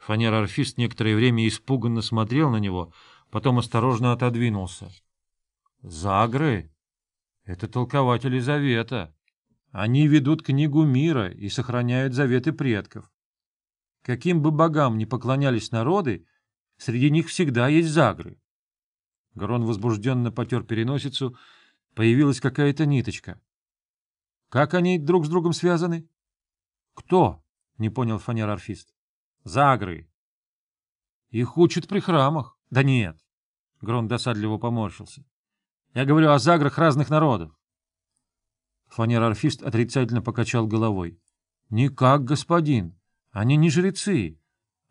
Фанер-орфист некоторое время испуганно смотрел на него, потом осторожно отодвинулся. — Загры — это толкователи завета. Они ведут книгу мира и сохраняют заветы предков. Каким бы богам ни поклонялись народы, среди них всегда есть загры. Грон возбужденно потер переносицу, появилась какая-то ниточка. — Как они друг с другом связаны? — Кто? — не понял фанер-орфист. — Загры. — Их учат при храмах. — Да нет. Грон досадливо поморщился. — Я говорю о заграх разных народов. Фанер-орфист отрицательно покачал головой. — Никак, господин. Они не жрецы.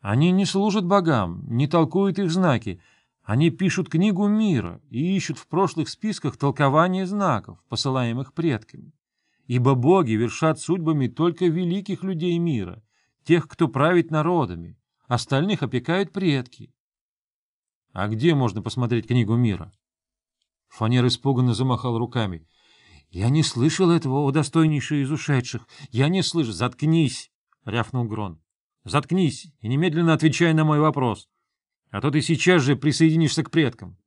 Они не служат богам, не толкуют их знаки. Они пишут книгу мира и ищут в прошлых списках толкование знаков, посылаемых предками. Ибо боги вершат судьбами только великих людей мира, тех, кто правит народами. Остальных опекают предки. А где можно посмотреть книгу мира? Фанер испуганно замахал руками. — Я не слышал этого, о достойнейший из ушедших. Я не слышу. Заткнись! — рявкнул Грон. — Заткнись и немедленно отвечай на мой вопрос. А то ты сейчас же присоединишься к предкам.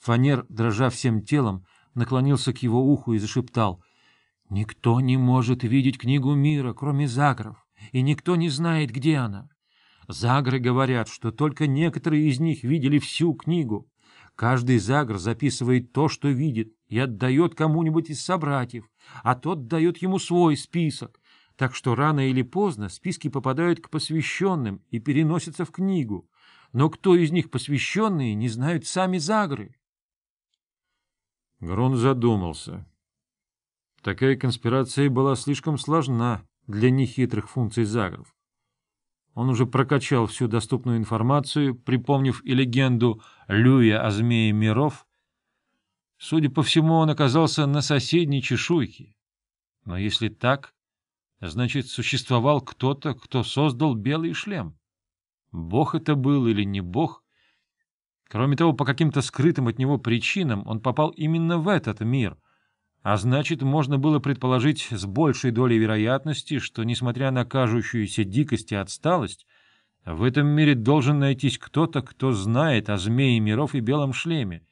Фанер, дрожа всем телом, наклонился к его уху и зашептал. — Никто не может видеть книгу мира, кроме загров, и никто не знает, где она. Загры говорят, что только некоторые из них видели всю книгу. Каждый загр записывает то, что видит, и отдает кому-нибудь из собратьев, а тот дает ему свой список, так что рано или поздно списки попадают к посвященным и переносятся в книгу. Но кто из них посвященные, не знают сами загры. Грон задумался. Такая конспирация была слишком сложна для нехитрых функций загров. Он уже прокачал всю доступную информацию, припомнив и легенду Люя о змее миров. Судя по всему, он оказался на соседней чешуйке. Но если так, значит, существовал кто-то, кто создал белый шлем. Бог это был или не бог? Кроме того, по каким-то скрытым от него причинам он попал именно в этот мир — а значит, можно было предположить с большей долей вероятности, что, несмотря на кажущуюся дикость и отсталость, в этом мире должен найтись кто-то, кто знает о змее миров и белом шлеме,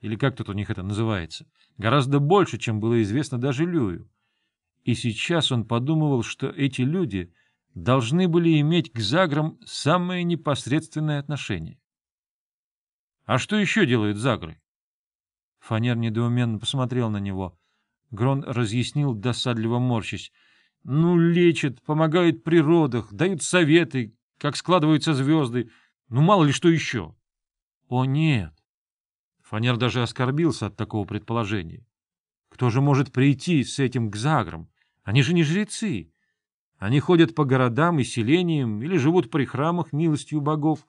или как тут у них это называется, гораздо больше, чем было известно даже Люю. И сейчас он подумывал, что эти люди должны были иметь к Заграм самое непосредственное отношение. А что еще делают Загры? Фанер недоуменно посмотрел на него — Грон разъяснил, досадливо морщись. — Ну, лечат, помогают при родах, дают советы, как складываются звезды. Ну, мало ли что еще. — О, нет. Фанер даже оскорбился от такого предположения. Кто же может прийти с этим к Заграм? Они же не жрецы. Они ходят по городам и селениям или живут при храмах милостью богов,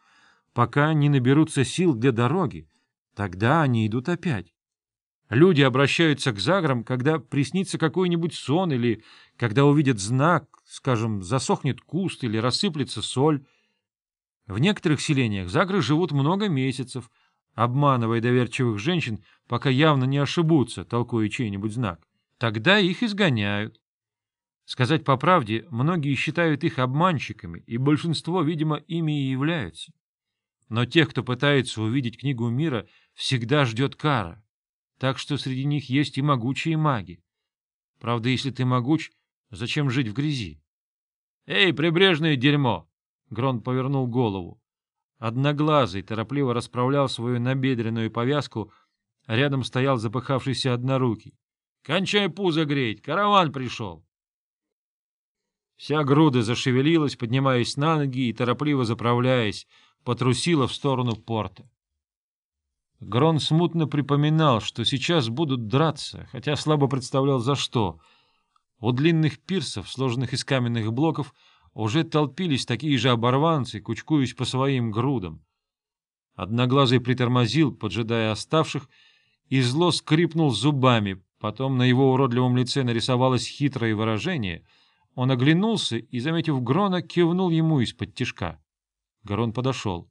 пока не наберутся сил для дороги. Тогда они идут опять. Люди обращаются к заграм, когда приснится какой-нибудь сон или когда увидят знак, скажем, засохнет куст или рассыплется соль. В некоторых селениях загры живут много месяцев, обманывая доверчивых женщин, пока явно не ошибутся, толкуя чей-нибудь знак. Тогда их изгоняют. Сказать по правде, многие считают их обманщиками, и большинство, видимо, ими и являются. Но тех, кто пытается увидеть книгу мира, всегда ждет кара так что среди них есть и могучие маги. Правда, если ты могуч, зачем жить в грязи? — Эй, прибрежное дерьмо! — Грон повернул голову. Одноглазый торопливо расправлял свою набедренную повязку, а рядом стоял запыхавшийся однорукий. — Кончай пузо греть, караван пришел! Вся груда зашевелилась, поднимаясь на ноги и, торопливо заправляясь, потрусила в сторону порта. Грон смутно припоминал, что сейчас будут драться, хотя слабо представлял за что. У длинных пирсов, сложенных из каменных блоков, уже толпились такие же оборванцы, кучкуясь по своим грудам. Одноглазый притормозил, поджидая оставших, и зло скрипнул зубами, потом на его уродливом лице нарисовалось хитрое выражение. Он оглянулся и, заметив Грона, кивнул ему из-под тишка. Грон подошел.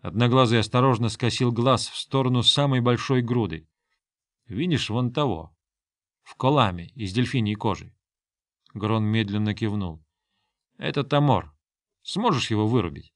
Одноглазый осторожно скосил глаз в сторону самой большой груды. — Видишь, вон того. В коламе из дельфиньей кожи. Грон медленно кивнул. — Это Тамор. Сможешь его вырубить?